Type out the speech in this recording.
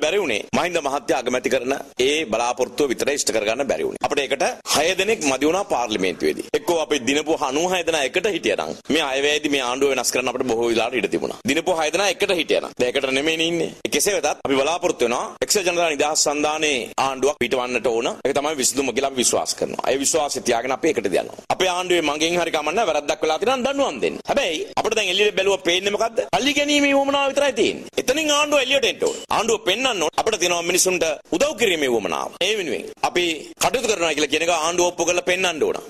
අපිට බැරි වුණේ මහින්ද මහත්තයා අගමැති කරන ඒ බලාපොරොත්තුව විතරයි ඉෂ්ට කරගන්න බැරි වුණේ. අපිට ඒකට 6 දෙනෙක් මදි වුණා පාර්ලිමේන්තුවේදී. එක්කෝ අපි දිනපු 96 දෙනා එකට හිටියනම් මේ අයවැයේදී මේ ආණ්ඩුව වෙනස් කරන්න අපිට බොහෝ වෙලාවට ඉඩ තිබුණා. දිනපු 6 දෙනා එකට හිටියනම්. දැන් ඒකට නෙමෙයි ඉන්නේ. කෙසේ වෙතත් අපි බලාපොරොත්තු වෙනවා එක්සත් ජනතා නිදහස් සන්ධානයේ ආණ්ඩුවක් පිටවන්නට ඕන. ඒක තමයි විසඳුම කියලා අපි විශ්වාස කරනවා. ඒ විශ්වාසය තියාගෙන අපි එකට යනවා. අපේ ආණ්ඩුවේ මගෙන් හරි කමන්න වැරද්දක් වෙලා තියෙනවා දඬුවම් දෙන්න. හැබැයි අපිට දැන් එළියට බැලුවා පේන්නේ මොකද්ද? පල්ලි ගැනීමේ වමනාව විතරයි තියෙන්නේ. එතනින් ආණ්ඩුව එළියට එන්න ඕන. ආණ්ඩුව පෙන්වන්න ඕන අපිට තියෙනවා මිනිසුන්ට උදව් කිරීමේ වමනාව. ඒ වෙනුවෙන් අපි කටයුතු කරනවා කියලා කියන එක ආණ්ඩුව ඔප්පු කරලා පෙන්වන්න ඕන.